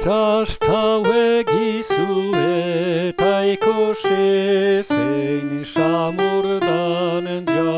Trastau egizu eta ikusi zein samurdan jauna